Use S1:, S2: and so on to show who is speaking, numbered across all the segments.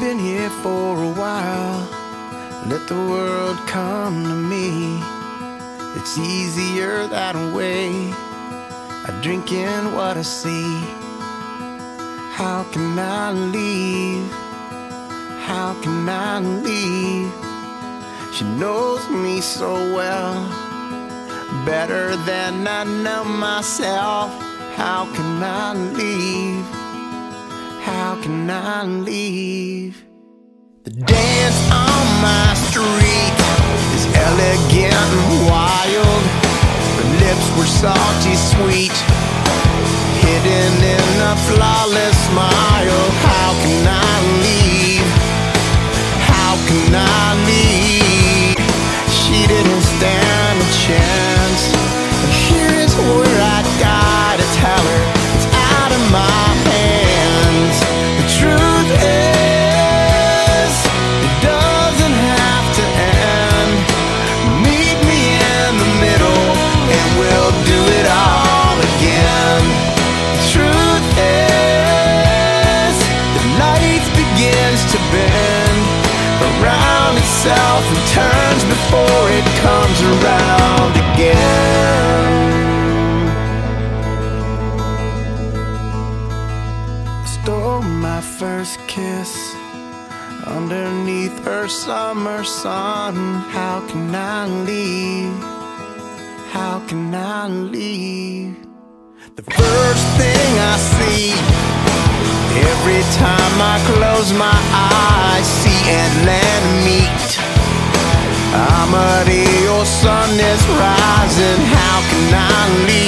S1: been here for a while. Let the world come to me. It's easier that way. I drink in what I see. How can I leave? How can I leave? She knows me so well, better than I know myself. How can I leave? How can I leave? The dance on my street is elegant and wild. Her lips were salty sweet, hidden in a flawless smile. First kiss underneath her summer sun. How can I leave? How can I leave? The first thing I see every time I close my eyes, see land meet. Amarillo sun is rising. How can I leave?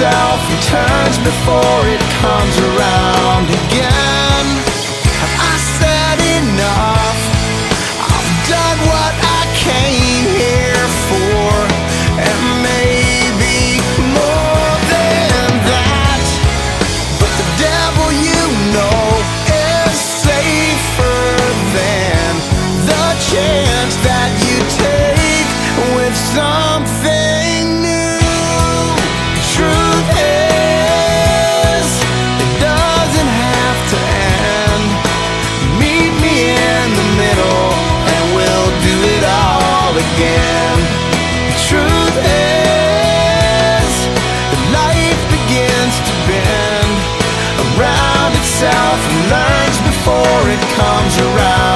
S1: And turns before it comes around again. Truth is, the life begins to bend around itself and learns before it comes around.